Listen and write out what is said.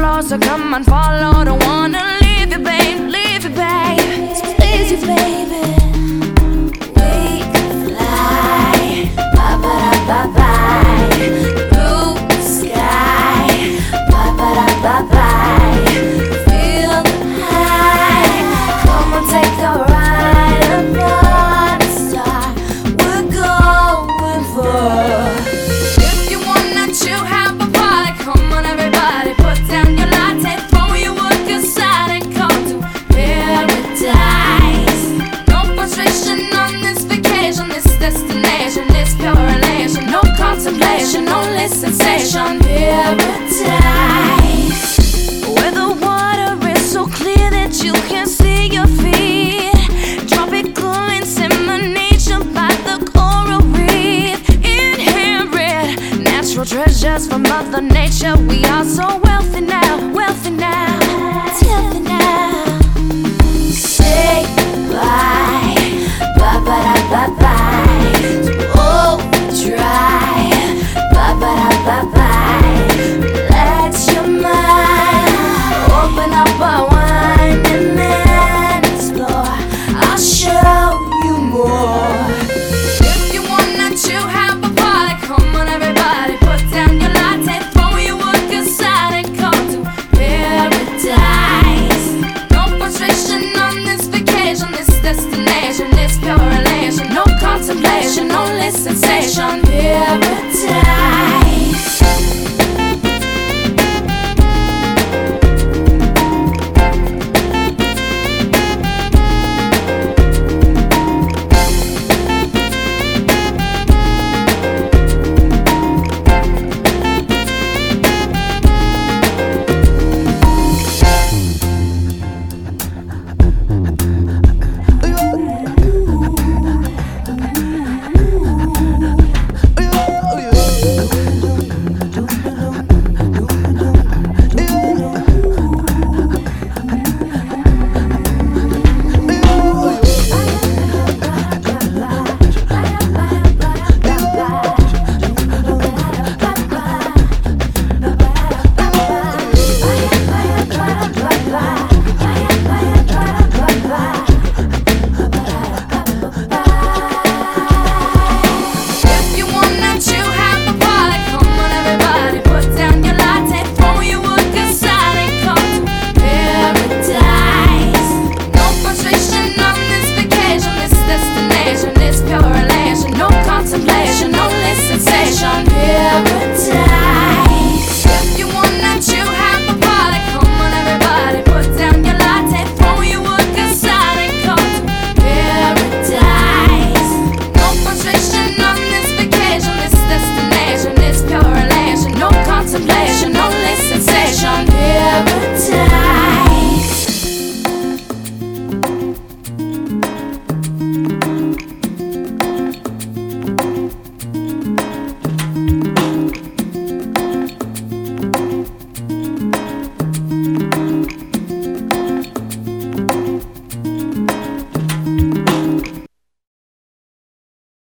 blow, so come and follow. Don't wanna leave you, babe, leave you, babe, please you, baby. this sensation paradise Where the water is so clear that you can see your feet. Tropical insemination by the coral reef. Inherit natural treasures from mother nature. We are so wealthy now, wealthy now, wealthy now Station, baby. passion, it's pure elation, no contemplation, only sensation.